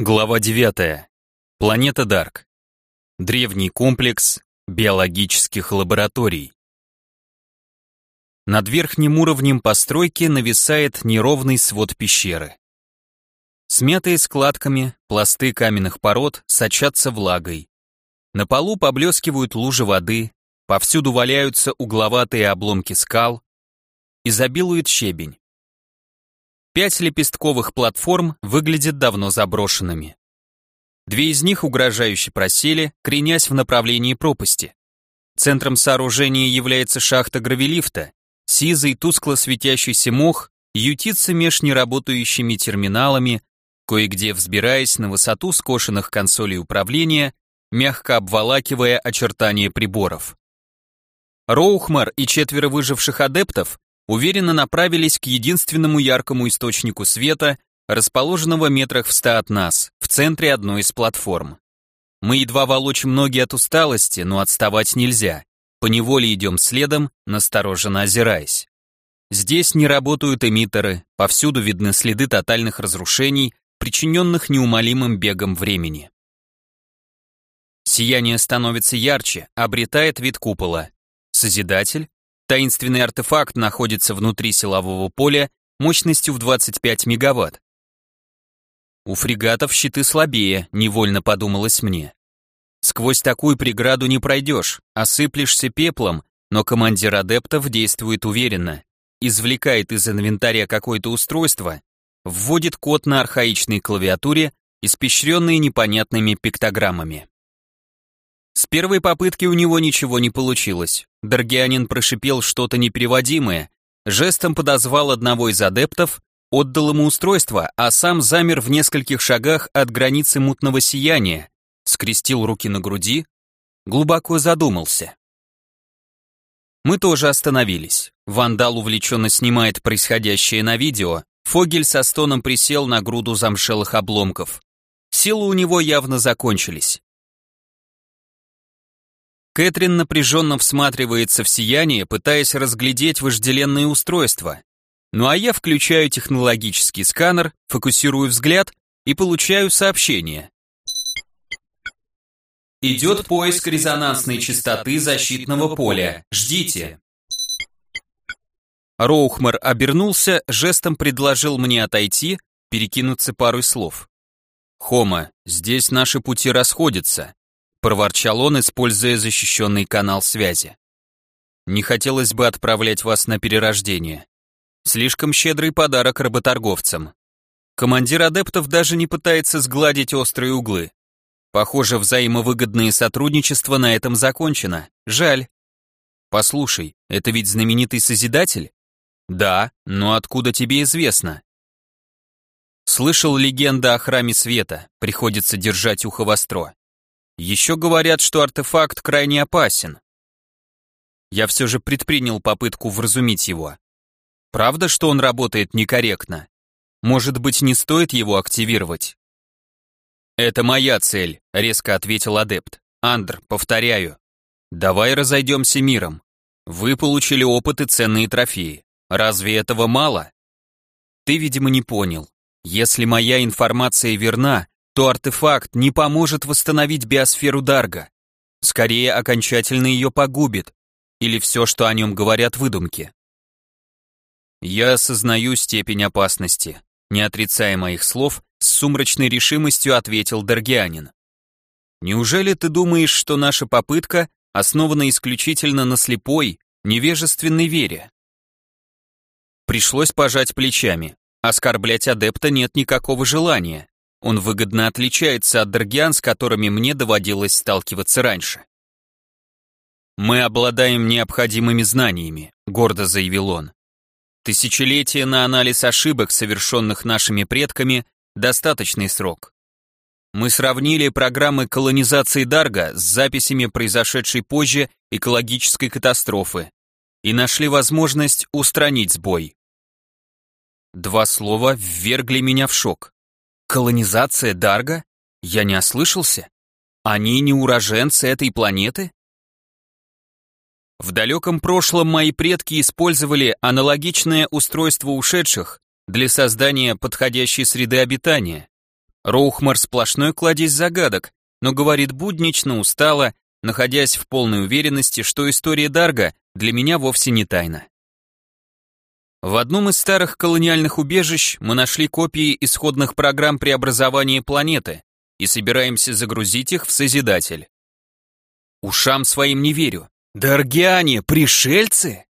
Глава 9. Планета Дарк. Древний комплекс биологических лабораторий. Над верхним уровнем постройки нависает неровный свод пещеры. Смятые складками, пласты каменных пород сочатся влагой. На полу поблескивают лужи воды, повсюду валяются угловатые обломки скал, изобилует щебень. Пять лепестковых платформ выглядят давно заброшенными. Две из них угрожающе просели, кренясь в направлении пропасти. Центром сооружения является шахта гравелифта. Сизый, тускло светящийся мох ютится меж неработающими терминалами, кое-где взбираясь на высоту скошенных консолей управления, мягко обволакивая очертания приборов. Роухмар и четверо выживших адептов уверенно направились к единственному яркому источнику света, расположенного метрах в ста от нас, в центре одной из платформ. Мы едва волочим ноги от усталости, но отставать нельзя. Поневоле идем следом, настороженно озираясь. Здесь не работают эмиттеры, повсюду видны следы тотальных разрушений, причиненных неумолимым бегом времени. Сияние становится ярче, обретает вид купола. Созидатель, Таинственный артефакт находится внутри силового поля мощностью в 25 мегаватт. У фрегатов щиты слабее, невольно подумалось мне. Сквозь такую преграду не пройдешь, осыплешься пеплом, но командир адептов действует уверенно, извлекает из инвентаря какое-то устройство, вводит код на архаичной клавиатуре, испещренный непонятными пиктограммами. С первой попытки у него ничего не получилось. Даргианин прошипел что-то непереводимое, жестом подозвал одного из адептов, отдал ему устройство, а сам замер в нескольких шагах от границы мутного сияния, скрестил руки на груди, глубоко задумался. Мы тоже остановились. Вандал увлеченно снимает происходящее на видео, Фогель со стоном присел на груду замшелых обломков. Силы у него явно закончились. Кэтрин напряженно всматривается в сияние, пытаясь разглядеть вожделенные устройства. Ну а я включаю технологический сканер, фокусирую взгляд и получаю сообщение. Идет поиск резонансной частоты защитного поля. Ждите. Роухмар обернулся, жестом предложил мне отойти, перекинуться парой слов. «Хома, здесь наши пути расходятся проворчал он, используя защищенный канал связи. Не хотелось бы отправлять вас на перерождение. Слишком щедрый подарок работорговцам. Командир адептов даже не пытается сгладить острые углы. Похоже, взаимовыгодное сотрудничество на этом закончено. Жаль. Послушай, это ведь знаменитый Созидатель? Да, но откуда тебе известно? Слышал легенда о храме света, приходится держать ухо востро. Еще говорят, что артефакт крайне опасен. Я все же предпринял попытку вразумить его. Правда, что он работает некорректно? Может быть, не стоит его активировать? «Это моя цель», — резко ответил адепт. «Андр, повторяю. Давай разойдемся миром. Вы получили опыт и ценные трофеи. Разве этого мало?» «Ты, видимо, не понял. Если моя информация верна, то артефакт не поможет восстановить биосферу Дарга. Скорее, окончательно ее погубит. Или все, что о нем говорят выдумки. Я осознаю степень опасности. Не отрицая моих слов, с сумрачной решимостью ответил Даргианин. Неужели ты думаешь, что наша попытка основана исключительно на слепой, невежественной вере? Пришлось пожать плечами. Оскорблять адепта нет никакого желания. Он выгодно отличается от даргиан, с которыми мне доводилось сталкиваться раньше. «Мы обладаем необходимыми знаниями», — гордо заявил он. «Тысячелетия на анализ ошибок, совершенных нашими предками, достаточный срок. Мы сравнили программы колонизации Дарга с записями произошедшей позже экологической катастрофы и нашли возможность устранить сбой. Два слова ввергли меня в шок. Колонизация Дарга? Я не ослышался? Они не уроженцы этой планеты? В далеком прошлом мои предки использовали аналогичное устройство ушедших для создания подходящей среды обитания. Роухмар сплошной кладезь загадок, но говорит буднично, устало, находясь в полной уверенности, что история Дарга для меня вовсе не тайна. В одном из старых колониальных убежищ мы нашли копии исходных программ преобразования планеты и собираемся загрузить их в Созидатель. Ушам своим не верю. Даргиане, пришельцы?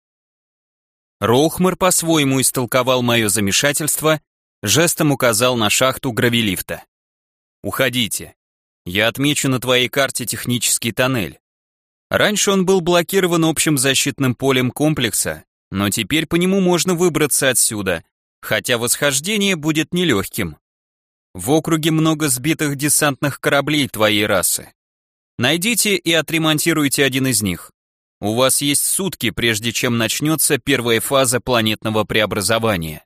Роухмар по-своему истолковал мое замешательство, жестом указал на шахту гравилифта. «Уходите. Я отмечу на твоей карте технический тоннель. Раньше он был блокирован общим защитным полем комплекса, но теперь по нему можно выбраться отсюда, хотя восхождение будет нелегким. В округе много сбитых десантных кораблей твоей расы. Найдите и отремонтируйте один из них. У вас есть сутки, прежде чем начнется первая фаза планетного преобразования.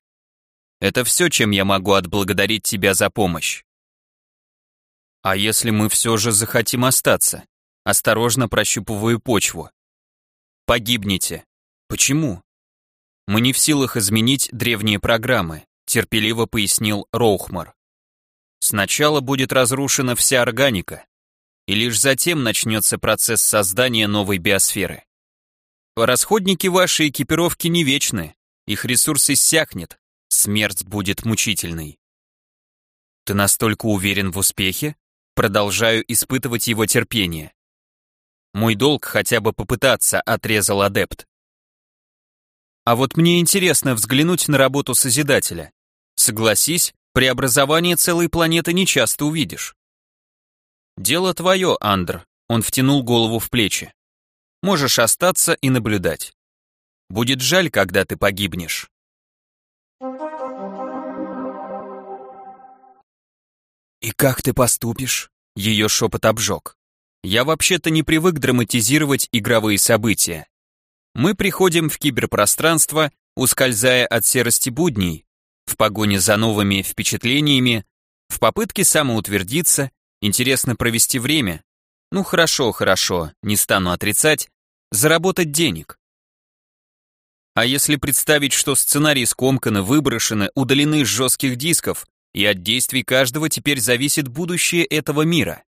Это все, чем я могу отблагодарить тебя за помощь. А если мы все же захотим остаться? Осторожно прощупываю почву. Погибнете. Почему? Мы не в силах изменить древние программы, терпеливо пояснил Роухмар. Сначала будет разрушена вся органика, и лишь затем начнется процесс создания новой биосферы. Расходники вашей экипировки не вечны, их ресурс иссякнет, смерть будет мучительной. Ты настолько уверен в успехе? Продолжаю испытывать его терпение. Мой долг хотя бы попытаться, отрезал адепт. А вот мне интересно взглянуть на работу Созидателя. Согласись, преобразование целой планеты не часто увидишь. Дело твое, Андр, он втянул голову в плечи. Можешь остаться и наблюдать. Будет жаль, когда ты погибнешь. «И как ты поступишь?» Ее шепот обжег. «Я вообще-то не привык драматизировать игровые события. Мы приходим в киберпространство, ускользая от серости будней, в погоне за новыми впечатлениями, в попытке самоутвердиться, интересно провести время. Ну хорошо, хорошо, не стану отрицать, заработать денег. А если представить, что сценарии скомканы, выброшены, удалены с жестких дисков, и от действий каждого теперь зависит будущее этого мира?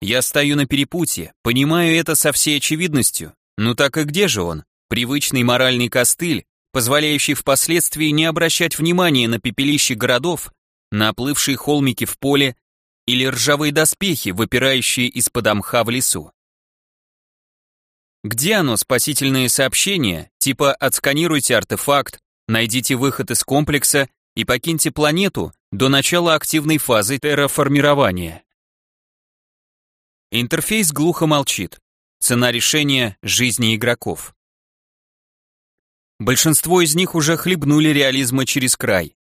Я стою на перепутье, понимаю это со всей очевидностью, ну так и где же он? Привычный моральный костыль, позволяющий впоследствии не обращать внимания на пепелище городов, на оплывшие холмики в поле или ржавые доспехи, выпирающие из-под мха в лесу. Где оно, спасительные сообщения, типа «отсканируйте артефакт», «найдите выход из комплекса» и покиньте планету до начала активной фазы терраформирования? Интерфейс глухо молчит. Цена решения – жизни игроков. Большинство из них уже хлебнули реализма через край.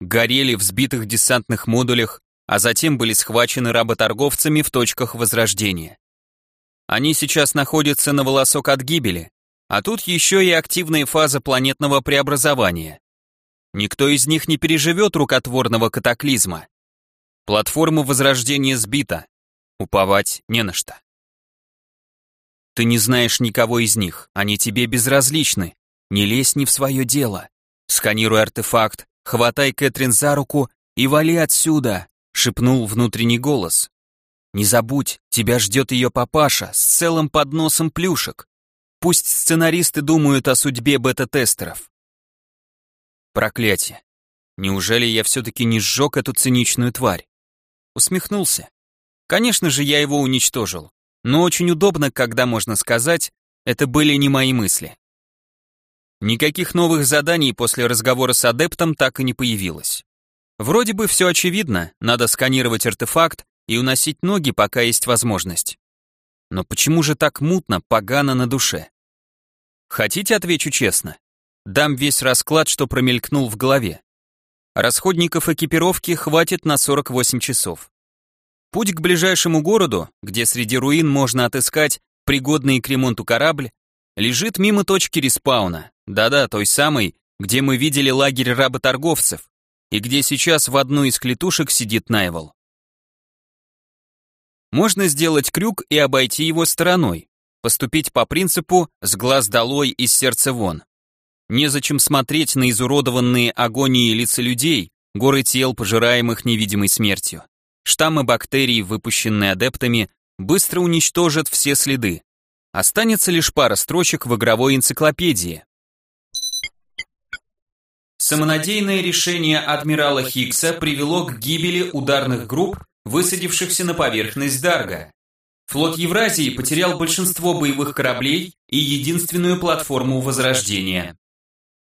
Горели в сбитых десантных модулях, а затем были схвачены работорговцами в точках возрождения. Они сейчас находятся на волосок от гибели, а тут еще и активная фаза планетного преобразования. Никто из них не переживет рукотворного катаклизма. Платформа возрождения сбита, уповать не на что. Ты не знаешь никого из них, они тебе безразличны. Не лезь не в свое дело. Сканируй артефакт, хватай Кэтрин за руку и вали отсюда, шепнул внутренний голос. Не забудь, тебя ждет ее папаша с целым подносом плюшек. Пусть сценаристы думают о судьбе бета-тестеров. Проклятие. Неужели я все-таки не сжег эту циничную тварь? Усмехнулся. Конечно же, я его уничтожил но очень удобно, когда можно сказать, это были не мои мысли. Никаких новых заданий после разговора с адептом так и не появилось. Вроде бы все очевидно, надо сканировать артефакт и уносить ноги, пока есть возможность. Но почему же так мутно, погано на душе? Хотите, отвечу честно? Дам весь расклад, что промелькнул в голове. Расходников экипировки хватит на 48 часов. Путь к ближайшему городу, где среди руин можно отыскать пригодный к ремонту корабль, лежит мимо точки респауна, да-да, той самой, где мы видели лагерь работорговцев, и где сейчас в одну из клетушек сидит Найвол. Можно сделать крюк и обойти его стороной, поступить по принципу «с глаз долой, из сердца вон». Незачем смотреть на изуродованные агонии лица людей, горы тел, пожираемых невидимой смертью. Штаммы бактерий, выпущенные адептами, быстро уничтожат все следы. Останется лишь пара строчек в игровой энциклопедии. Самонадеянное решение адмирала Хиггса привело к гибели ударных групп, высадившихся на поверхность Дарга. Флот Евразии потерял большинство боевых кораблей и единственную платформу Возрождения.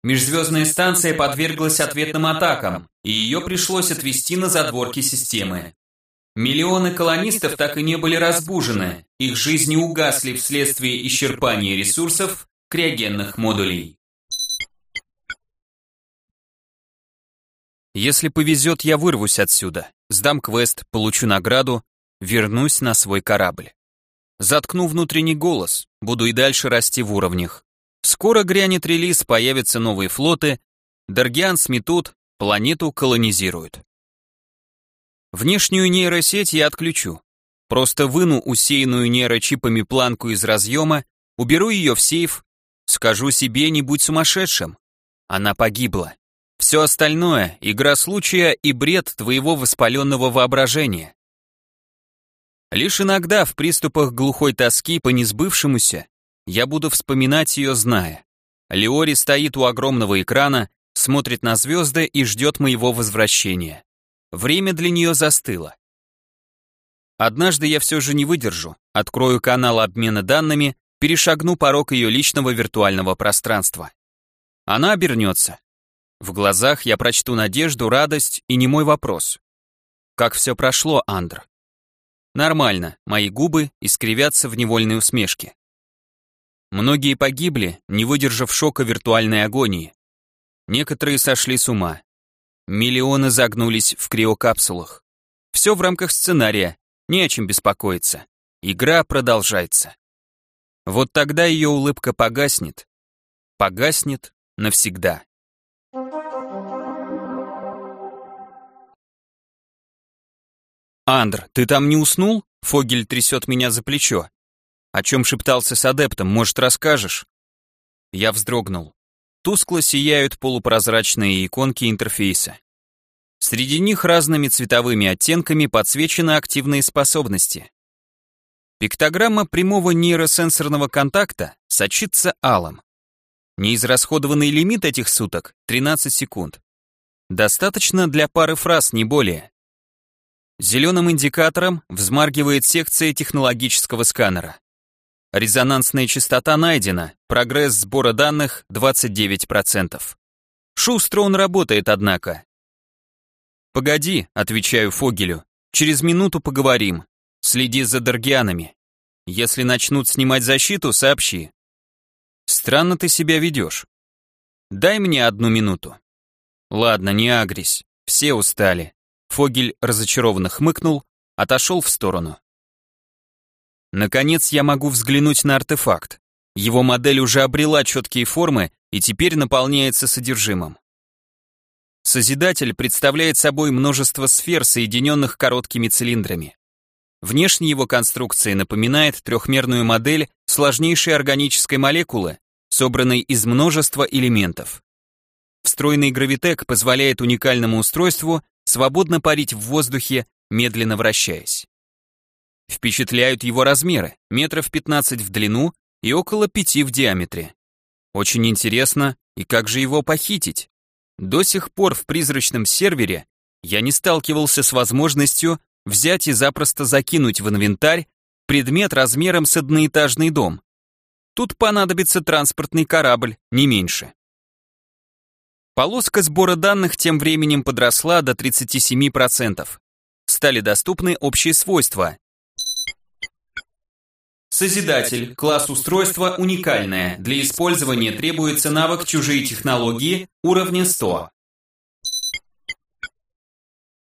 Межзвездная станция подверглась ответным атакам, и ее пришлось отвести на задворки системы. Миллионы колонистов так и не были разбужены, их жизни угасли вследствие исчерпания ресурсов криогенных модулей. Если повезет, я вырвусь отсюда, сдам квест, получу награду, вернусь на свой корабль. Заткну внутренний голос, буду и дальше расти в уровнях. Скоро грянет релиз, появятся новые флоты, Даргиан сметут, планету колонизируют. Внешнюю нейросеть я отключу. Просто выну усеянную нейрочипами планку из разъема, уберу ее в сейф, скажу себе не будь сумасшедшим. Она погибла. Все остальное — игра случая и бред твоего воспаленного воображения. Лишь иногда в приступах глухой тоски по несбывшемуся я буду вспоминать ее, зная. Леори стоит у огромного экрана, смотрит на звезды и ждет моего возвращения. Время для нее застыло. Однажды я все же не выдержу, открою канал обмена данными, перешагну порог ее личного виртуального пространства. Она обернется. В глазах я прочту надежду, радость и не мой вопрос. Как все прошло, Андр? Нормально, мои губы искривятся в невольной усмешке. Многие погибли, не выдержав шока виртуальной агонии. Некоторые сошли с ума. Миллионы загнулись в криокапсулах. Все в рамках сценария, не о чем беспокоиться. Игра продолжается. Вот тогда ее улыбка погаснет. Погаснет навсегда. «Андр, ты там не уснул?» Фогель трясет меня за плечо. «О чем шептался с адептом, может, расскажешь?» Я вздрогнул. Тускло сияют полупрозрачные иконки интерфейса. Среди них разными цветовыми оттенками подсвечены активные способности. Пиктограмма прямого нейросенсорного контакта сочится алым. Неизрасходованный лимит этих суток — 13 секунд. Достаточно для пары фраз, не более. Зеленым индикатором взмаргивает секция технологического сканера. Резонансная частота найдена, прогресс сбора данных 29%. Шустро он работает, однако. «Погоди», — отвечаю Фогелю, — «через минуту поговорим. Следи за Даргианами. Если начнут снимать защиту, сообщи». «Странно ты себя ведешь. Дай мне одну минуту». «Ладно, не агрись, все устали». Фогель разочарованно хмыкнул, отошел в сторону. Наконец я могу взглянуть на артефакт. Его модель уже обрела четкие формы и теперь наполняется содержимым. Созидатель представляет собой множество сфер, соединенных короткими цилиндрами. Внешне его конструкция напоминает трехмерную модель сложнейшей органической молекулы, собранной из множества элементов. Встроенный гравитек позволяет уникальному устройству свободно парить в воздухе, медленно вращаясь. Впечатляют его размеры, метров 15 в длину и около 5 в диаметре. Очень интересно, и как же его похитить? До сих пор в призрачном сервере я не сталкивался с возможностью взять и запросто закинуть в инвентарь предмет размером с одноэтажный дом. Тут понадобится транспортный корабль, не меньше. Полоска сбора данных тем временем подросла до 37%. Стали доступны общие свойства. Созидатель. Класс устройства уникальное. Для использования требуется навык чужие технологии уровня 100.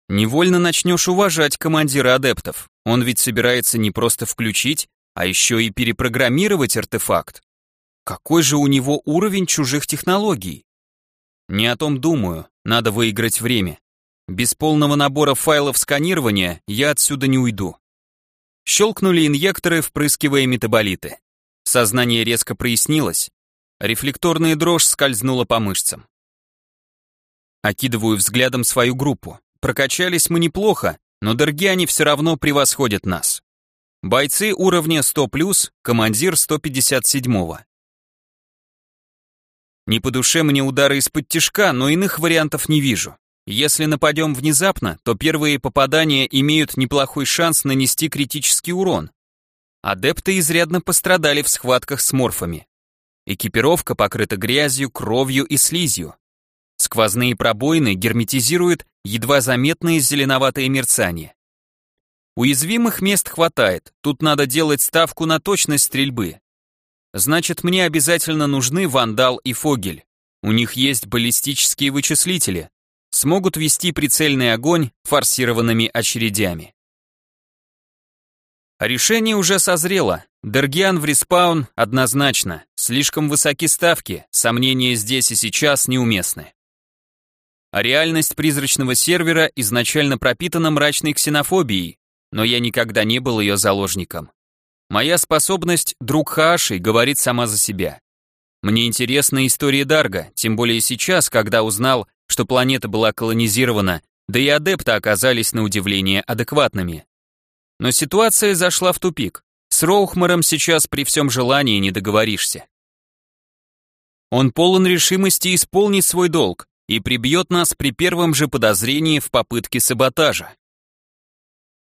Невольно начнешь уважать командира адептов. Он ведь собирается не просто включить, а еще и перепрограммировать артефакт. Какой же у него уровень чужих технологий? Не о том думаю, надо выиграть время. Без полного набора файлов сканирования я отсюда не уйду. Щелкнули инъекторы, впрыскивая метаболиты. Сознание резко прояснилось. Рефлекторная дрожь скользнула по мышцам. окидываю взглядом свою группу. Прокачались мы неплохо, но Даргиане все равно превосходят нас. Бойцы уровня 100+, командир 157-го. Не по душе мне удары из-под тишка, но иных вариантов не вижу. Если нападем внезапно, то первые попадания имеют неплохой шанс нанести критический урон. Адепты изрядно пострадали в схватках с морфами. Экипировка покрыта грязью, кровью и слизью. Сквозные пробоины герметизируют едва заметное зеленоватое мерцание. Уязвимых мест хватает, тут надо делать ставку на точность стрельбы. Значит, мне обязательно нужны Вандал и Фогель. У них есть баллистические вычислители, смогут вести прицельный огонь форсированными очередями. Решение уже созрело. Дергиан в респаун однозначно. Слишком высоки ставки, сомнения здесь и сейчас неуместны. А реальность призрачного сервера изначально пропитана мрачной ксенофобией, но я никогда не был ее заложником. Моя способность, друг Хааши, говорит сама за себя. Мне интересна история Дарга, тем более сейчас, когда узнал, что планета была колонизирована, да и адепты оказались на удивление адекватными. Но ситуация зашла в тупик. С Роухмаром сейчас при всем желании не договоришься. Он полон решимости исполнить свой долг и прибьет нас при первом же подозрении в попытке саботажа.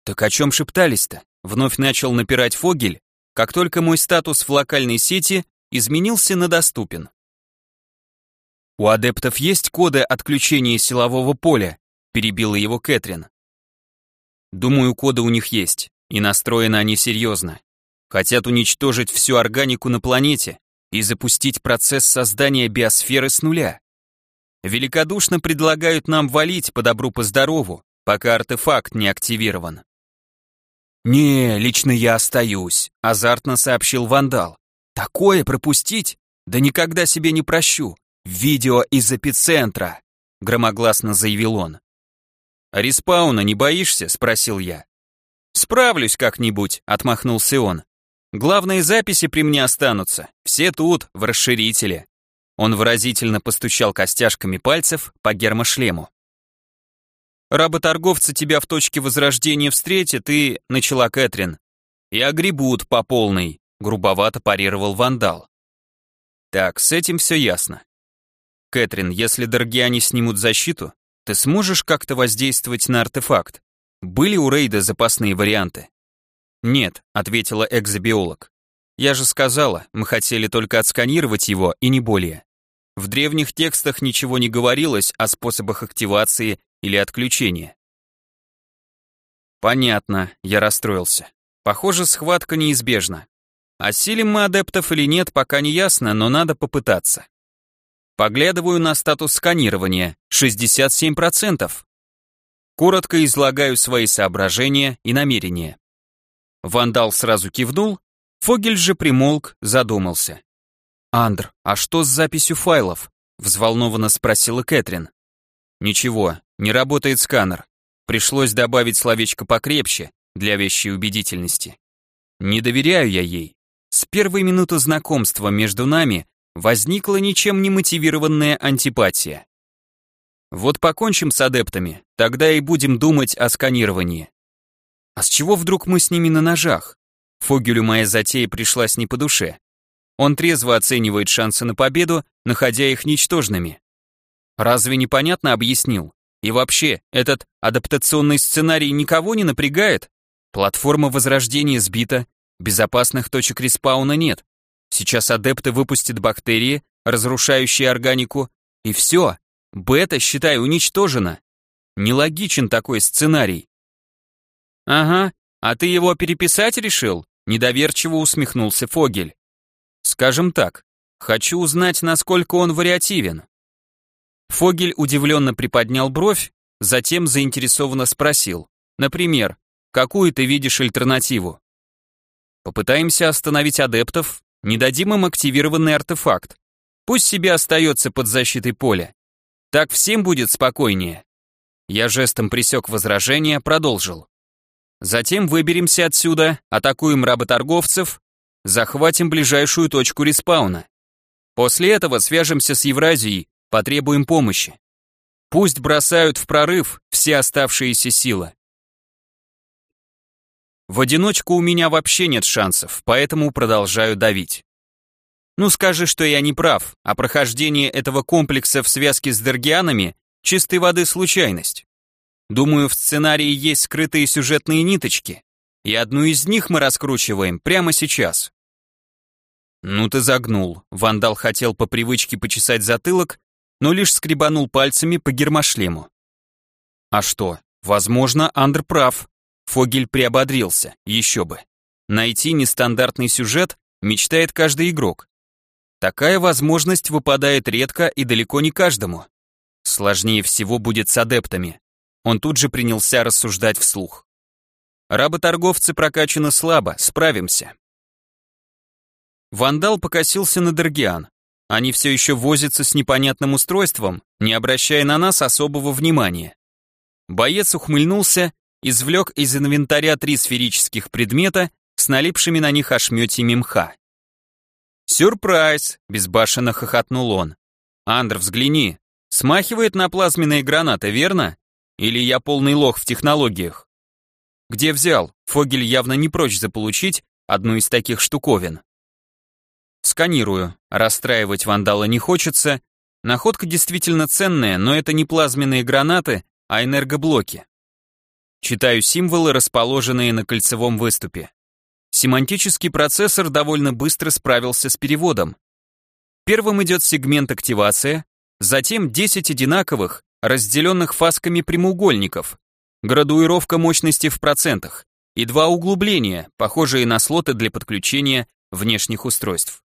Так о чем шептались-то? Вновь начал напирать Фогель, как только мой статус в локальной сети изменился на доступен. «У адептов есть коды отключения силового поля», перебила его Кэтрин. «Думаю, коды у них есть, и настроены они серьезно. Хотят уничтожить всю органику на планете и запустить процесс создания биосферы с нуля. Великодушно предлагают нам валить по добру по здорову, пока артефакт не активирован. «Не, лично я остаюсь», — азартно сообщил Вандал. «Такое пропустить? Да никогда себе не прощу. «Видео из эпицентра», — громогласно заявил он. «Респауна не боишься?» — спросил я. «Справлюсь как-нибудь», — отмахнулся он. «Главные записи при мне останутся. Все тут, в расширителе». Он выразительно постучал костяшками пальцев по гермошлему. «Работорговцы тебя в точке возрождения встретят и...» — начала Кэтрин. «И огребут по полной», — грубовато парировал вандал. «Так, с этим все ясно. Кэтрин, если Даргиане снимут защиту, ты сможешь как-то воздействовать на артефакт? Были у Рейда запасные варианты? Нет, ответила экзобиолог. Я же сказала, мы хотели только отсканировать его и не более. В древних текстах ничего не говорилось о способах активации или отключения. Понятно, я расстроился. Похоже, схватка неизбежна. Осилим мы адептов или нет, пока не ясно, но надо попытаться. Поглядываю на статус сканирования. 67%. Коротко излагаю свои соображения и намерения. Вандал сразу кивнул, Фогель же примолк, задумался. «Андр, а что с записью файлов?» взволнованно спросила Кэтрин. «Ничего, не работает сканер. Пришлось добавить словечко покрепче для вещей убедительности. Не доверяю я ей. С первой минуты знакомства между нами возникла ничем не мотивированная антипатия. Вот покончим с адептами, тогда и будем думать о сканировании. А с чего вдруг мы с ними на ножах? Фогелю моя затея пришлась не по душе. Он трезво оценивает шансы на победу, находя их ничтожными. Разве непонятно объяснил? И вообще, этот адаптационный сценарий никого не напрягает? Платформа возрождения сбита, безопасных точек респауна нет. Сейчас адепты выпустят бактерии, разрушающие органику, и все, бета, считай, уничтожена. Нелогичен такой сценарий. Ага, а ты его переписать решил? Недоверчиво усмехнулся Фогель. Скажем так, хочу узнать, насколько он вариативен. Фогель удивленно приподнял бровь, затем заинтересованно спросил. Например, какую ты видишь альтернативу? Попытаемся остановить адептов, не дадим им активированный артефакт. Пусть себе остается под защитой поля. Так всем будет спокойнее. Я жестом присек возражение, продолжил. Затем выберемся отсюда, атакуем работорговцев, захватим ближайшую точку респауна. После этого свяжемся с Евразией, потребуем помощи. Пусть бросают в прорыв все оставшиеся силы. В одиночку у меня вообще нет шансов, поэтому продолжаю давить. Ну скажи, что я не прав, а прохождение этого комплекса в связке с Дергианами – чистой воды случайность. Думаю, в сценарии есть скрытые сюжетные ниточки, и одну из них мы раскручиваем прямо сейчас. Ну ты загнул. Вандал хотел по привычке почесать затылок, но лишь скребанул пальцами по гермошлему. А что, возможно, Андр прав. Фогель приободрился, еще бы. Найти нестандартный сюжет мечтает каждый игрок. Такая возможность выпадает редко и далеко не каждому. Сложнее всего будет с адептами. Он тут же принялся рассуждать вслух. Работорговцы прокачаны слабо, справимся. Вандал покосился на Дергиан. Они все еще возятся с непонятным устройством, не обращая на нас особого внимания. Боец ухмыльнулся, извлек из инвентаря три сферических предмета с налипшими на них ошметьями мха. «Сюрприз!» — безбашенно хохотнул он. «Андр, взгляни. Смахивает на плазменные гранаты, верно? Или я полный лох в технологиях?» «Где взял?» Фогель явно не прочь заполучить одну из таких штуковин. Сканирую. Расстраивать вандала не хочется. Находка действительно ценная, но это не плазменные гранаты, а энергоблоки. Читаю символы, расположенные на кольцевом выступе. Семантический процессор довольно быстро справился с переводом. Первым идет сегмент активация, затем 10 одинаковых, разделенных фасками прямоугольников, градуировка мощности в процентах и два углубления, похожие на слоты для подключения внешних устройств.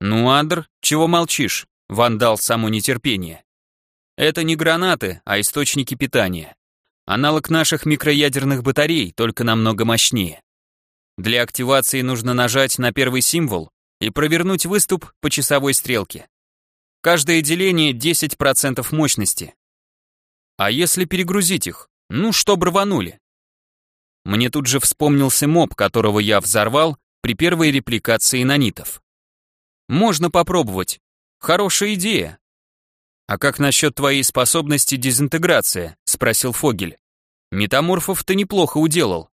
«Ну, Андр, чего молчишь?» — вандал само нетерпение. «Это не гранаты, а источники питания. Аналог наших микроядерных батарей, только намного мощнее. Для активации нужно нажать на первый символ и провернуть выступ по часовой стрелке. Каждое деление 10% мощности. А если перегрузить их? Ну, чтоб рванули. Мне тут же вспомнился моб, которого я взорвал при первой репликации нанитов. Можно попробовать. Хорошая идея. А как насчет твоей способности дезинтеграция? Спросил Фогель. Метаморфов ты неплохо уделал.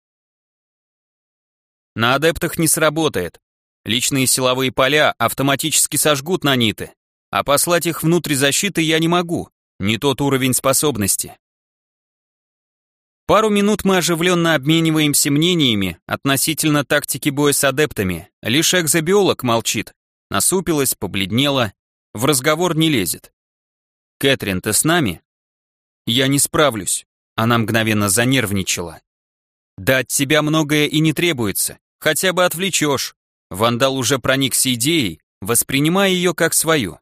На адептах не сработает. Личные силовые поля автоматически сожгут наниты, а послать их внутрь защиты я не могу. Не тот уровень способности. Пару минут мы оживленно обмениваемся мнениями относительно тактики боя с адептами. Лишь экзобиолог молчит, насупилась, побледнела, в разговор не лезет. «Кэтрин, ты с нами?» «Я не справлюсь», она мгновенно занервничала. «Да от тебя многое и не требуется, хотя бы отвлечешь». Вандал уже проникся идеей, воспринимая ее как свою.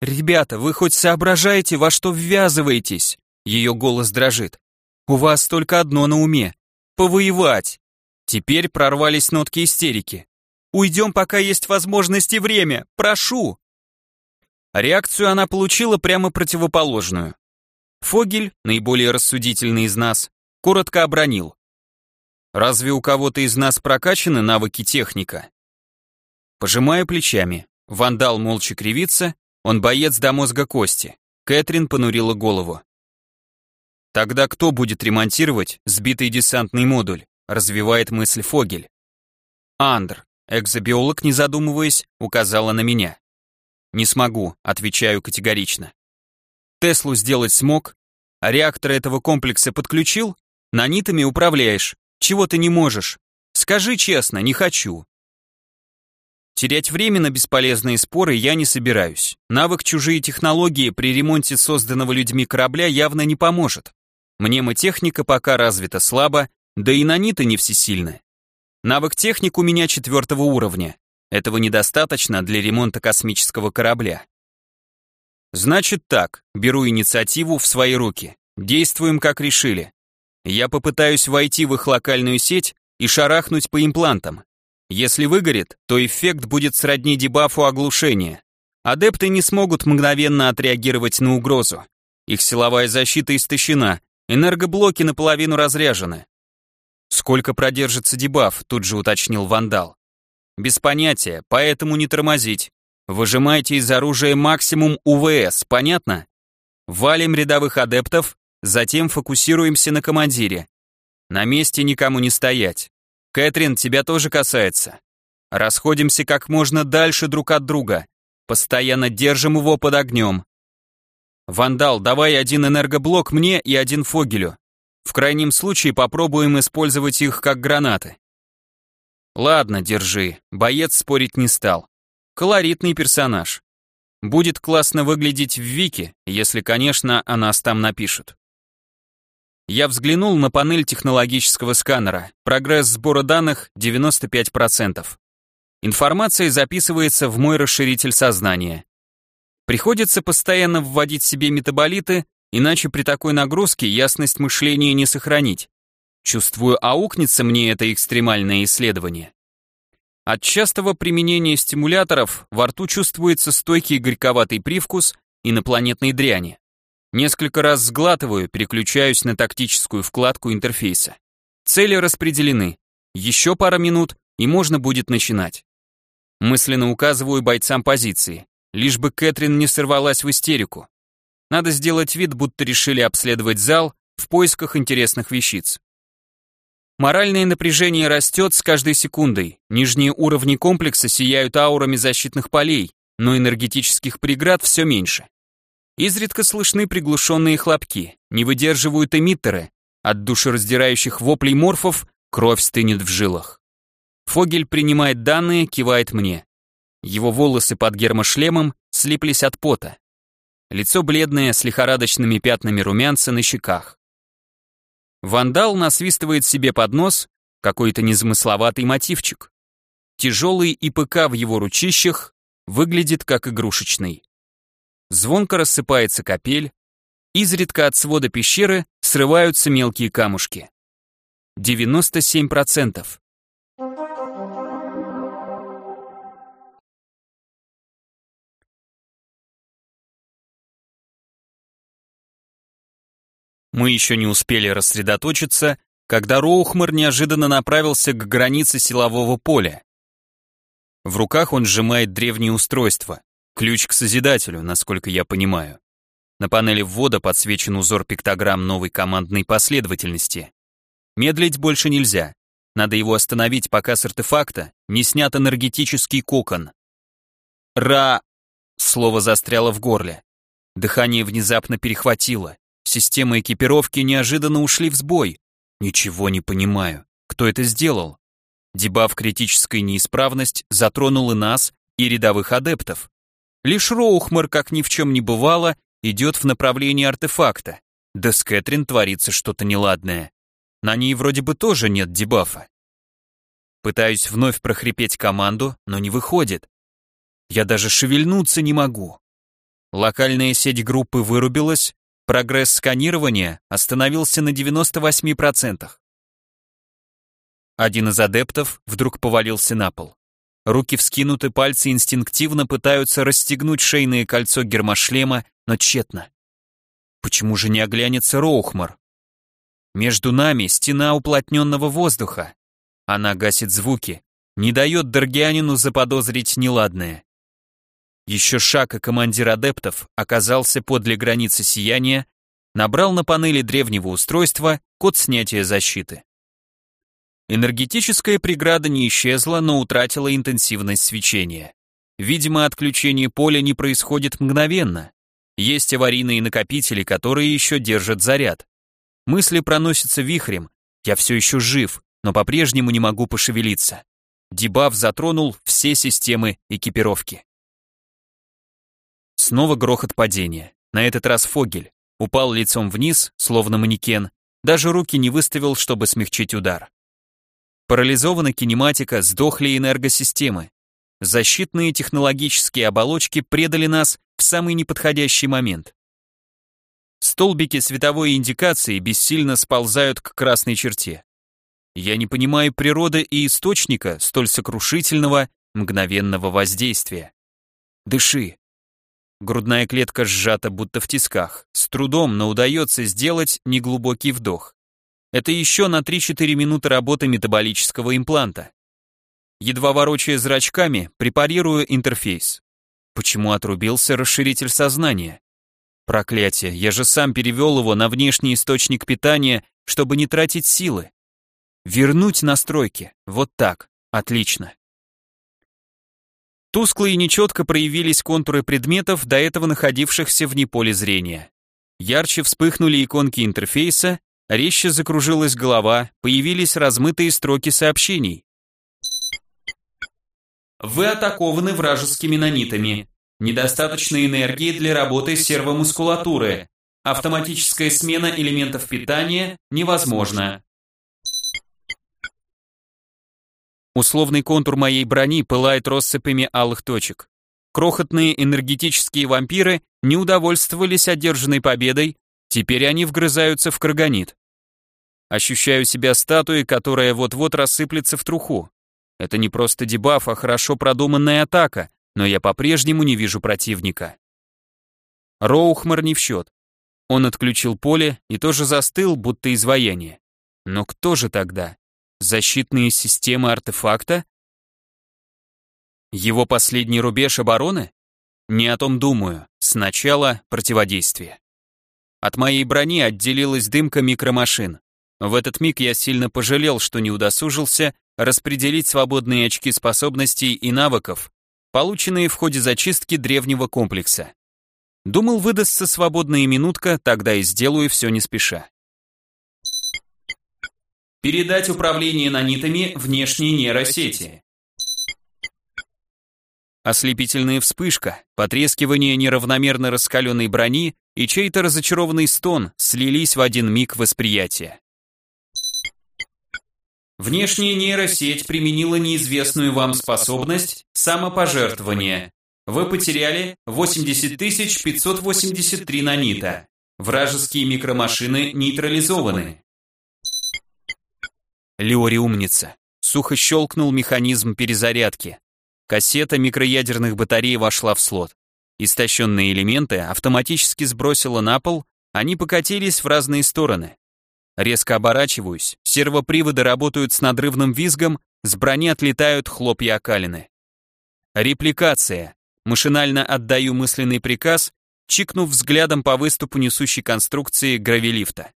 «Ребята, вы хоть соображаете, во что ввязываетесь?» Ее голос дрожит. «У вас только одно на уме — повоевать». Теперь прорвались нотки истерики. Уйдем, пока есть возможность и время. Прошу!» Реакцию она получила прямо противоположную. Фогель, наиболее рассудительный из нас, коротко обронил. «Разве у кого-то из нас прокачаны навыки техника?» Пожимаю плечами. Вандал молча кривится, он боец до мозга кости. Кэтрин понурила голову. «Тогда кто будет ремонтировать сбитый десантный модуль?» развивает мысль Фогель. Андр. Экзобиолог, не задумываясь, указала на меня. «Не смогу», — отвечаю категорично. «Теслу сделать смог, а реактор этого комплекса подключил, нанитами управляешь. Чего ты не можешь? Скажи честно, не хочу». Терять время на бесполезные споры я не собираюсь. Навык чужие технологии при ремонте созданного людьми корабля явно не поможет. Мнемотехника пока развита слабо, да и наниты не всесильны. Навык техник у меня четвертого уровня. Этого недостаточно для ремонта космического корабля. Значит так, беру инициативу в свои руки. Действуем, как решили. Я попытаюсь войти в их локальную сеть и шарахнуть по имплантам. Если выгорит, то эффект будет сродни дебафу оглушения. Адепты не смогут мгновенно отреагировать на угрозу. Их силовая защита истощена, энергоблоки наполовину разряжены. «Сколько продержится дебаф?» тут же уточнил Вандал. «Без понятия, поэтому не тормозить. Выжимайте из оружия максимум УВС, понятно?» Валим рядовых адептов, затем фокусируемся на командире. На месте никому не стоять. Кэтрин, тебя тоже касается. Расходимся как можно дальше друг от друга. Постоянно держим его под огнем. Вандал, давай один энергоблок мне и один Фогелю. В крайнем случае попробуем использовать их как гранаты. Ладно, держи. Боец спорить не стал. Колоритный персонаж. Будет классно выглядеть в Вики, если, конечно, о нас там напишут. Я взглянул на панель технологического сканера. Прогресс сбора данных 95%. Информация записывается в мой расширитель сознания. Приходится постоянно вводить себе метаболиты, иначе при такой нагрузке ясность мышления не сохранить. Чувствую, аукнется мне это экстремальное исследование. От частого применения стимуляторов во рту чувствуется стойкий горьковатый привкус инопланетной дряни. Несколько раз сглатываю, переключаюсь на тактическую вкладку интерфейса. Цели распределены. Еще пара минут, и можно будет начинать. Мысленно указываю бойцам позиции, лишь бы Кэтрин не сорвалась в истерику. Надо сделать вид, будто решили обследовать зал в поисках интересных вещиц. Моральное напряжение растет с каждой секундой. Нижние уровни комплекса сияют аурами защитных полей, но энергетических преград все меньше. Изредка слышны приглушенные хлопки, не выдерживают эмиттеры. От душераздирающих воплей морфов кровь стынет в жилах. Фогель принимает данные, кивает мне. Его волосы под гермошлемом слиплись от пота. Лицо бледное, с лихорадочными пятнами румянца на щеках. Вандал насвистывает себе под нос какой-то незамысловатый мотивчик. Тяжелый ИПК в его ручищах выглядит как игрушечный. Звонко рассыпается капель, изредка от свода пещеры срываются мелкие камушки. 97%. Мы еще не успели рассредоточиться, когда Роухмар неожиданно направился к границе силового поля. В руках он сжимает древнее устройство, ключ к Созидателю, насколько я понимаю. На панели ввода подсвечен узор пиктограмм новой командной последовательности. Медлить больше нельзя. Надо его остановить, пока с артефакта не снят энергетический кокон. «Ра...» Слово застряло в горле. Дыхание внезапно перехватило. Системы экипировки неожиданно ушли в сбой. Ничего не понимаю. Кто это сделал? Дебаф критической неисправность затронул и нас, и рядовых адептов. Лишь Роухмар, как ни в чем не бывало, идет в направлении артефакта. Да с Кэтрин творится что-то неладное. На ней вроде бы тоже нет дебафа. Пытаюсь вновь прохрипеть команду, но не выходит. Я даже шевельнуться не могу. Локальная сеть группы вырубилась, Прогресс сканирования остановился на 98%. Один из адептов вдруг повалился на пол. Руки вскинуты, пальцы инстинктивно пытаются расстегнуть шейное кольцо гермошлема, но тщетно. Почему же не оглянется Роухмар? Между нами стена уплотненного воздуха. Она гасит звуки, не дает Даргианину заподозрить неладное. Еще шаг, и командир адептов оказался подле границы сияния, набрал на панели древнего устройства код снятия защиты. Энергетическая преграда не исчезла, но утратила интенсивность свечения. Видимо, отключение поля не происходит мгновенно. Есть аварийные накопители, которые еще держат заряд. Мысли проносятся вихрем. Я все еще жив, но по-прежнему не могу пошевелиться. Дебаф затронул все системы экипировки. Снова грохот падения. На этот раз Фогель. Упал лицом вниз, словно манекен. Даже руки не выставил, чтобы смягчить удар. Парализована кинематика, сдохли энергосистемы. Защитные технологические оболочки предали нас в самый неподходящий момент. Столбики световой индикации бессильно сползают к красной черте. Я не понимаю природы и источника столь сокрушительного, мгновенного воздействия. Дыши, Грудная клетка сжата, будто в тисках. С трудом, но удается сделать неглубокий вдох. Это еще на 3-4 минуты работы метаболического импланта. Едва ворочая зрачками, препарирую интерфейс. Почему отрубился расширитель сознания? Проклятие, я же сам перевел его на внешний источник питания, чтобы не тратить силы. Вернуть настройки. Вот так. Отлично. Тускло и нечетко проявились контуры предметов, до этого находившихся вне поля зрения. Ярче вспыхнули иконки интерфейса, резче закружилась голова, появились размытые строки сообщений. Вы атакованы вражескими нанитами. Недостаточно энергии для работы сервомускулатуры. Автоматическая смена элементов питания невозможна. Условный контур моей брони пылает россыпями алых точек. Крохотные энергетические вампиры не удовольствовались одержанной победой, теперь они вгрызаются в карганит. Ощущаю себя статуей, которая вот-вот рассыплется в труху. Это не просто дебаф, а хорошо продуманная атака, но я по-прежнему не вижу противника. Роухмар не в счет. Он отключил поле и тоже застыл, будто изваяние. Но кто же тогда? Защитные системы артефакта? Его последний рубеж обороны? Не о том думаю. Сначала противодействие. От моей брони отделилась дымка микромашин. В этот миг я сильно пожалел, что не удосужился распределить свободные очки способностей и навыков, полученные в ходе зачистки древнего комплекса. Думал, выдастся свободная минутка, тогда и сделаю все не спеша. Передать управление нанитами внешней нейросети. Ослепительная вспышка, потрескивание неравномерно раскаленной брони и чей-то разочарованный стон слились в один миг восприятия. Внешняя нейросеть применила неизвестную вам способность самопожертвования. Вы потеряли 80 583 нанита. Вражеские микромашины нейтрализованы. Леори умница. Сухо щелкнул механизм перезарядки. Кассета микроядерных батарей вошла в слот. Истощенные элементы автоматически сбросило на пол, они покатились в разные стороны. Резко оборачиваюсь, сервоприводы работают с надрывным визгом, с брони отлетают хлопья окалины. Репликация. Машинально отдаю мысленный приказ, чикнув взглядом по выступу несущей конструкции гравилифта.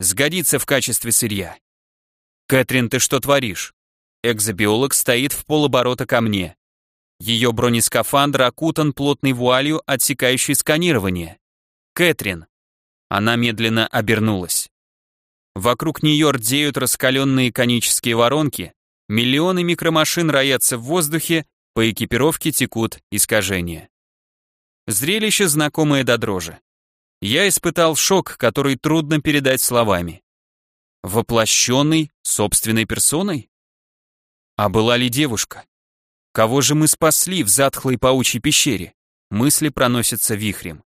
Сгодится в качестве сырья. «Кэтрин, ты что творишь?» Экзобиолог стоит в полоборота ко мне. Ее бронескафандр окутан плотной вуалью, отсекающей сканирование. «Кэтрин». Она медленно обернулась. Вокруг нее рдеют раскаленные конические воронки, миллионы микромашин роятся в воздухе, по экипировке текут искажения. Зрелище знакомое до дрожи. Я испытал шок, который трудно передать словами. Воплощенный собственной персоной? А была ли девушка? Кого же мы спасли в затхлой паучьей пещере? Мысли проносятся вихрем.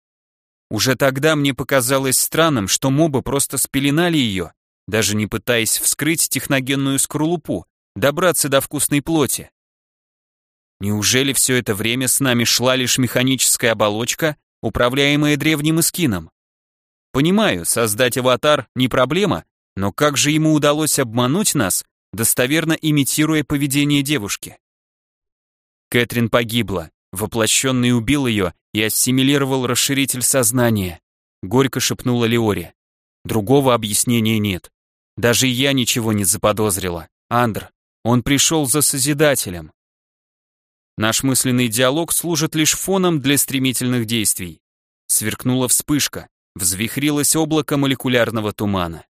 Уже тогда мне показалось странным, что мобы просто спеленали ее, даже не пытаясь вскрыть техногенную скорлупу, добраться до вкусной плоти. Неужели все это время с нами шла лишь механическая оболочка, управляемая древним эскином? Понимаю, создать аватар не проблема, но как же ему удалось обмануть нас, достоверно имитируя поведение девушки? Кэтрин погибла, Воплощенный убил ее и ассимилировал расширитель сознания. Горько шепнула Леори. Другого объяснения нет. Даже я ничего не заподозрила. Андр, он пришел за Созидателем. Наш мысленный диалог служит лишь фоном для стремительных действий. Сверкнула вспышка, взвихрилось облако молекулярного тумана.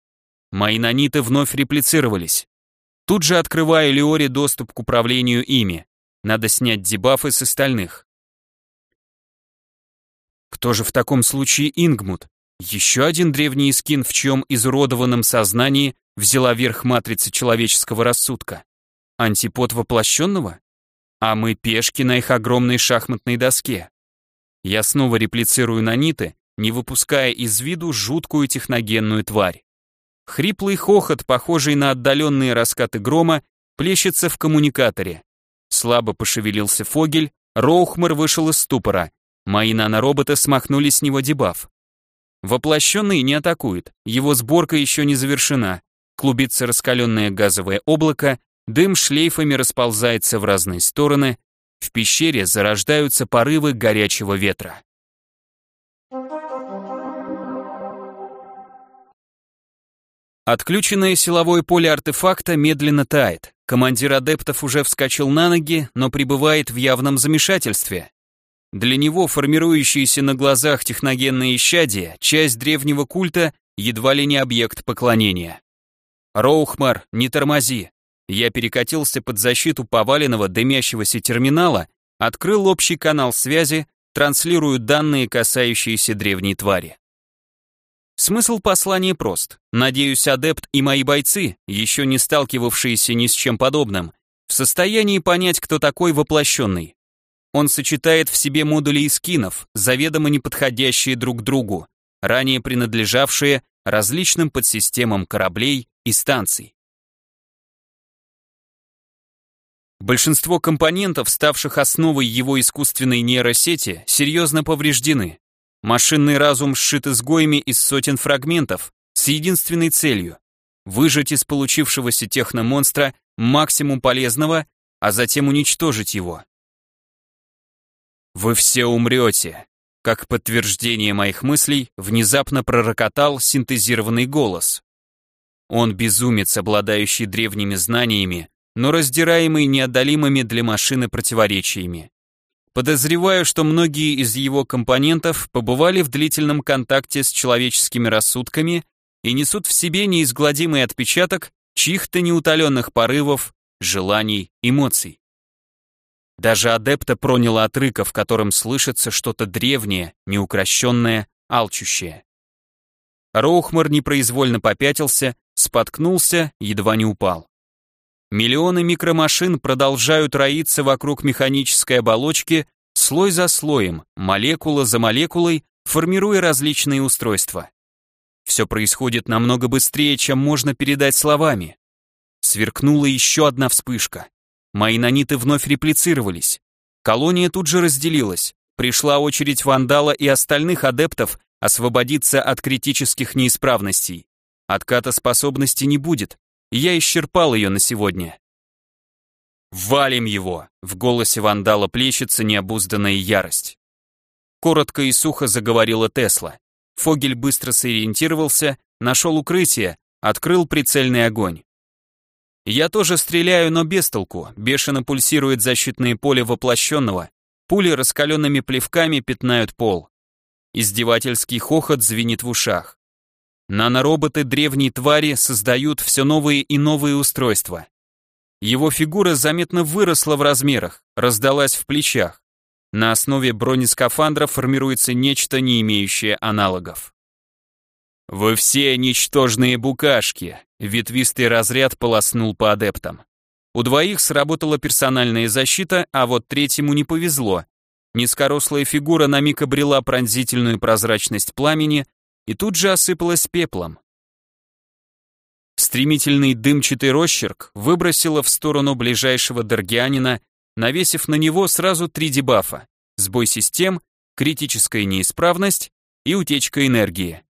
Мои наниты вновь реплицировались. Тут же открываю Леори доступ к управлению ими. Надо снять дебафы с остальных. Кто же в таком случае Ингмут? Еще один древний скин, в чьем изуродованном сознании взяла верх матрицы человеческого рассудка. Антипод воплощенного? А мы пешки на их огромной шахматной доске. Я снова реплицирую наниты, не выпуская из виду жуткую техногенную тварь. Хриплый хохот, похожий на отдаленные раскаты грома, плещется в коммуникаторе. Слабо пошевелился Фогель, Роухмар вышел из ступора. Мои нанороботы смахнули с него дебаф. Воплощенный не атакует, его сборка еще не завершена. Клубится раскаленное газовое облако, дым шлейфами расползается в разные стороны, в пещере зарождаются порывы горячего ветра. Отключенное силовое поле артефакта медленно тает. Командир адептов уже вскочил на ноги, но пребывает в явном замешательстве. Для него формирующиеся на глазах техногенные исчадия, часть древнего культа, едва ли не объект поклонения. «Роухмар, не тормози!» Я перекатился под защиту поваленного дымящегося терминала, открыл общий канал связи, транслирую данные, касающиеся древней твари. Смысл послания прост. Надеюсь, адепт и мои бойцы, еще не сталкивавшиеся ни с чем подобным, в состоянии понять, кто такой воплощенный. Он сочетает в себе модули и скинов, заведомо неподходящие друг другу, ранее принадлежавшие различным подсистемам кораблей и станций. Большинство компонентов, ставших основой его искусственной нейросети, серьезно повреждены. Машинный разум сшит изгоями из сотен фрагментов с единственной целью – выжать из получившегося техномонстра максимум полезного, а затем уничтожить его. «Вы все умрете», как подтверждение моих мыслей внезапно пророкотал синтезированный голос. Он безумец, обладающий древними знаниями, но раздираемый неодолимыми для машины противоречиями. Подозреваю, что многие из его компонентов побывали в длительном контакте с человеческими рассудками и несут в себе неизгладимый отпечаток чьих-то неутоленных порывов, желаний, эмоций. Даже адепта проняло от рыка, в котором слышится что-то древнее, неукрощенное, алчущее. Роухмар непроизвольно попятился, споткнулся, едва не упал. Миллионы микромашин продолжают роиться вокруг механической оболочки слой за слоем, молекула за молекулой, формируя различные устройства. Все происходит намного быстрее, чем можно передать словами. Сверкнула еще одна вспышка. Мои наниты вновь реплицировались. Колония тут же разделилась. Пришла очередь вандала и остальных адептов освободиться от критических неисправностей. Отката способности не будет, я исчерпал ее на сегодня. «Валим его!» — в голосе вандала плещется необузданная ярость. Коротко и сухо заговорила Тесла. Фогель быстро сориентировался, нашел укрытие, открыл прицельный огонь. Я тоже стреляю, но без толку, бешено пульсирует защитное поле воплощенного, пули раскаленными плевками пятнают пол. Издевательский хохот звенит в ушах. Нанороботы древней твари создают все новые и новые устройства. Его фигура заметно выросла в размерах, раздалась в плечах. На основе бронескафандра формируется нечто, не имеющее аналогов. «Вы все ничтожные букашки», — ветвистый разряд полоснул по адептам. У двоих сработала персональная защита, а вот третьему не повезло. Низкорослая фигура на миг обрела пронзительную прозрачность пламени, и тут же осыпалась пеплом. Стремительный дымчатый росчерк выбросило в сторону ближайшего даргианина, навесив на него сразу три дебафа – сбой систем, критическая неисправность и утечка энергии.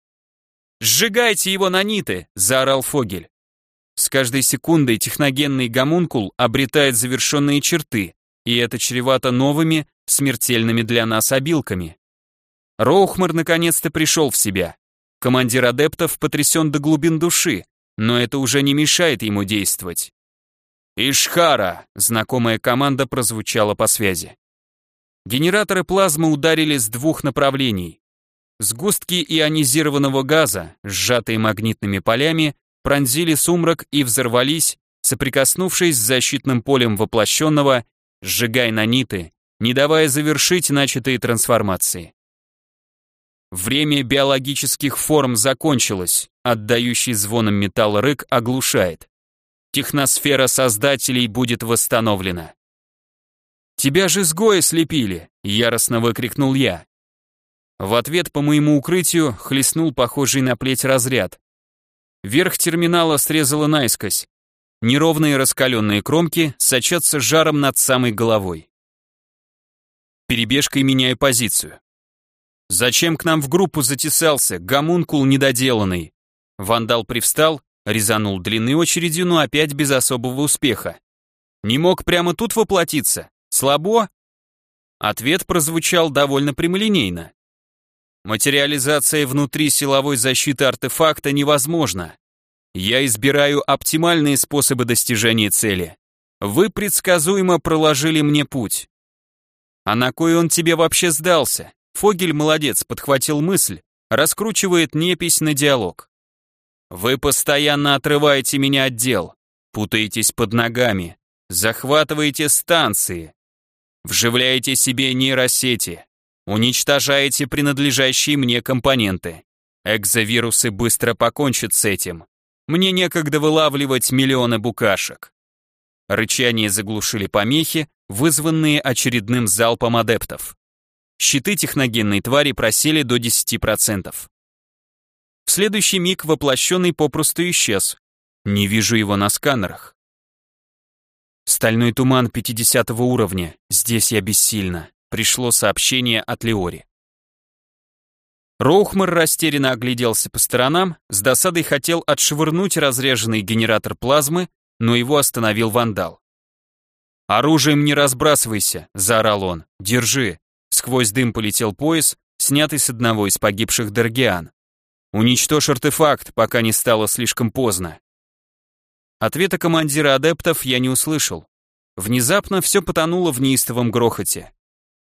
«Сжигайте его на ниты!» – заорал Фогель. С каждой секундой техногенный гомункул обретает завершенные черты, и это чревато новыми, смертельными для нас обилками. Роухмар наконец-то пришел в себя. Командир адептов потрясен до глубин души, но это уже не мешает ему действовать. «Ишхара!» — знакомая команда прозвучала по связи. Генераторы плазмы ударили с двух направлений. Сгустки ионизированного газа, сжатые магнитными полями, пронзили сумрак и взорвались, соприкоснувшись с защитным полем воплощенного, сжигая наниты, не давая завершить начатые трансформации. Время биологических форм закончилось, отдающий звоном металла рык оглушает. Техносфера создателей будет восстановлена. «Тебя же сгои слепили!» — яростно выкрикнул я. В ответ по моему укрытию хлестнул похожий на плеть разряд. Верх терминала срезало наискось. Неровные раскаленные кромки сочатся жаром над самой головой. Перебежкой меняю позицию. Зачем к нам в группу затесался, гомункул недоделанный? Вандал привстал, резанул длинной очередью, но опять без особого успеха. Не мог прямо тут воплотиться? Слабо? Ответ прозвучал довольно прямолинейно. Материализация внутри силовой защиты артефакта невозможна. Я избираю оптимальные способы достижения цели. Вы предсказуемо проложили мне путь. А на кой он тебе вообще сдался? Фогель молодец, подхватил мысль, раскручивает непись на диалог. Вы постоянно отрываете меня от дел, путаетесь под ногами, захватываете станции, вживляете себе нейросети, уничтожаете принадлежащие мне компоненты. Экзовирусы быстро покончат с этим. Мне некогда вылавливать миллионы букашек. Рычание заглушили помехи, вызванные очередным залпом адептов. Щиты техногенной твари просели до 10%. В следующий миг воплощенный попросту исчез. Не вижу его на сканерах. Стальной туман 50 уровня. Здесь я бессильна. Пришло сообщение от Леори. Роухмар растерянно огляделся по сторонам, с досадой хотел отшвырнуть разряженный генератор плазмы, но его остановил вандал. «Оружием не разбрасывайся», — заорал он. «Держи». Сквозь дым полетел пояс, снятый с одного из погибших Дергиан. «Уничтожь артефакт, пока не стало слишком поздно». Ответа командира адептов я не услышал. Внезапно все потонуло в неистовом грохоте.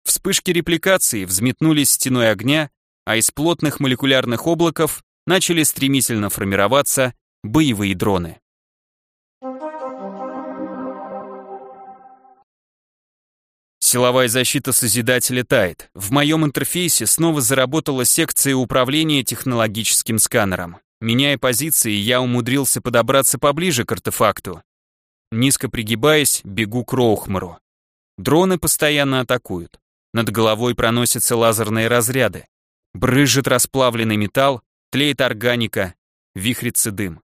Вспышки репликации взметнулись стеной огня, а из плотных молекулярных облаков начали стремительно формироваться боевые дроны. Силовая защита Созидателя тает. В моем интерфейсе снова заработала секция управления технологическим сканером. Меняя позиции, я умудрился подобраться поближе к артефакту. Низко пригибаясь, бегу к Роухмару. Дроны постоянно атакуют. Над головой проносятся лазерные разряды. Брызжет расплавленный металл, тлеет органика, вихрится дым.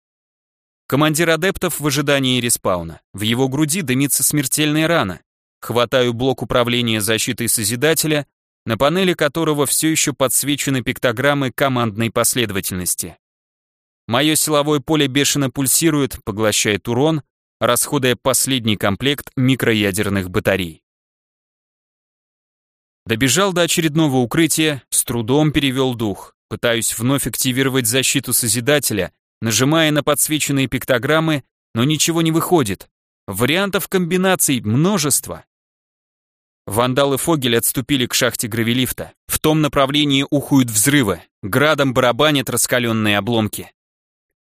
Командир адептов в ожидании респауна. В его груди дымится смертельная рана. Хватаю блок управления защитой Созидателя, на панели которого все еще подсвечены пиктограммы командной последовательности. Мое силовое поле бешено пульсирует, поглощает урон, расходуя последний комплект микроядерных батарей. Добежал до очередного укрытия, с трудом перевел дух. Пытаюсь вновь активировать защиту Созидателя, нажимая на подсвеченные пиктограммы, но ничего не выходит. Вариантов комбинаций множество. Вандал и Фогель отступили к шахте гравелифта. В том направлении ухуют взрывы, градом барабанят раскаленные обломки.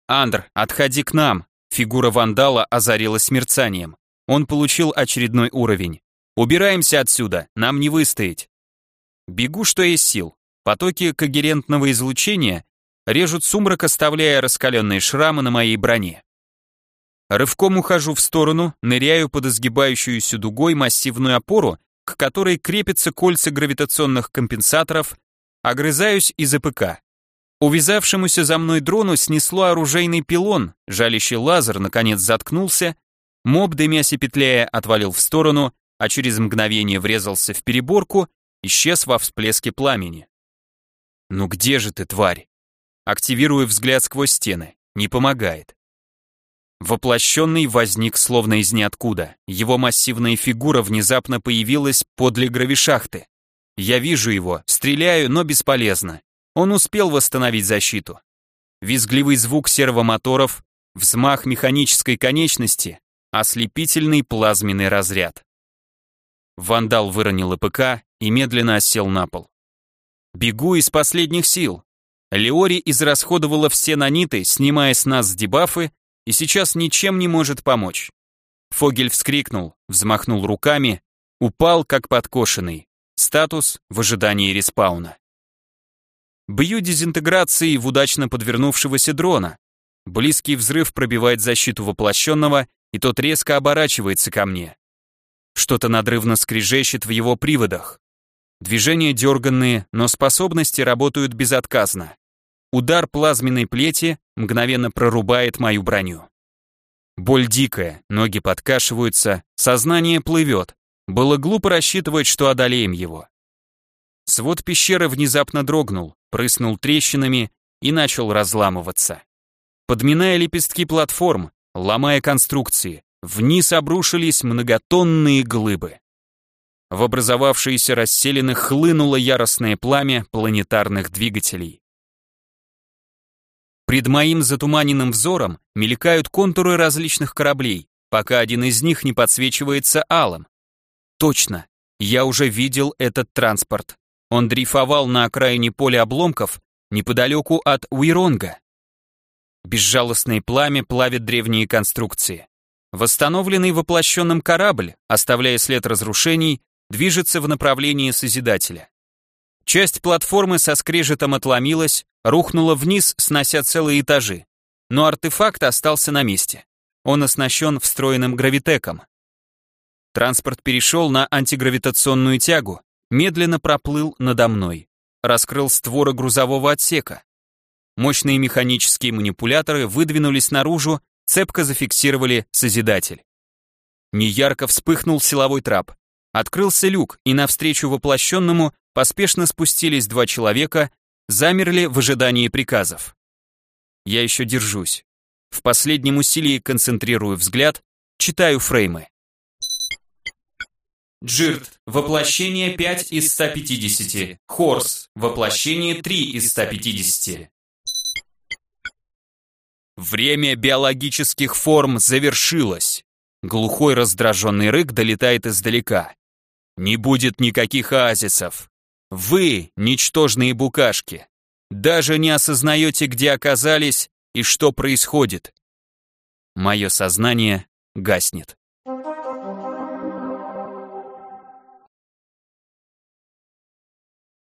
«Андр, отходи к нам!» Фигура вандала озарилась мерцанием. Он получил очередной уровень. «Убираемся отсюда, нам не выстоять!» Бегу, что есть сил. Потоки когерентного излучения режут сумрак, оставляя раскаленные шрамы на моей броне. Рывком ухожу в сторону, ныряю под изгибающуюся дугой массивную опору, к которой крепятся кольца гравитационных компенсаторов, огрызаюсь из АПК. Увязавшемуся за мной дрону снесло оружейный пилон, жалящий лазер наконец заткнулся, моб, дымясь и петляя, отвалил в сторону, а через мгновение врезался в переборку исчез во всплеске пламени. «Ну где же ты, тварь?» Активирую взгляд сквозь стены. Не помогает. Воплощенный возник словно из ниоткуда. Его массивная фигура внезапно появилась подле гравишахты. Я вижу его, стреляю, но бесполезно. Он успел восстановить защиту. Визгливый звук сервомоторов, взмах механической конечности, ослепительный плазменный разряд. Вандал выронил АПК и медленно осел на пол. Бегу из последних сил. Леори израсходовала все наниты, снимая с нас дебафы, и сейчас ничем не может помочь. Фогель вскрикнул, взмахнул руками, упал как подкошенный. Статус в ожидании респауна. Бью дезинтеграцией в удачно подвернувшегося дрона. Близкий взрыв пробивает защиту воплощенного, и тот резко оборачивается ко мне. Что-то надрывно скрежещет в его приводах. Движения дерганные, но способности работают безотказно. Удар плазменной плети мгновенно прорубает мою броню. Боль дикая, ноги подкашиваются, сознание плывет. Было глупо рассчитывать, что одолеем его. Свод пещеры внезапно дрогнул, прыснул трещинами и начал разламываться. Подминая лепестки платформ, ломая конструкции, вниз обрушились многотонные глыбы. В образовавшиеся расселины хлынуло яростное пламя планетарных двигателей. Пред моим затуманенным взором мелькают контуры различных кораблей, пока один из них не подсвечивается алым. Точно, я уже видел этот транспорт. Он дрейфовал на окраине поля обломков, неподалеку от Уиронга. Безжалостное пламя плавит древние конструкции. Восстановленный воплощенным корабль, оставляя след разрушений, движется в направлении Созидателя. Часть платформы со скрежетом отломилась, рухнула вниз, снося целые этажи. Но артефакт остался на месте. Он оснащен встроенным гравитеком. Транспорт перешел на антигравитационную тягу, медленно проплыл надо мной. Раскрыл створы грузового отсека. Мощные механические манипуляторы выдвинулись наружу, цепко зафиксировали Созидатель. Неярко вспыхнул силовой трап. Открылся люк, и навстречу воплощенному поспешно спустились два человека, замерли в ожидании приказов. Я еще держусь. В последнем усилии концентрирую взгляд, читаю фреймы. Джирт, воплощение 5 из 150. Хорс, воплощение 3 из 150. Время биологических форм завершилось. Глухой раздраженный рык долетает издалека. Не будет никаких оазисов. Вы, ничтожные букашки, даже не осознаете, где оказались и что происходит. Мое сознание гаснет.